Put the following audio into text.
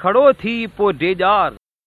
खड़ो थी पो डेजार।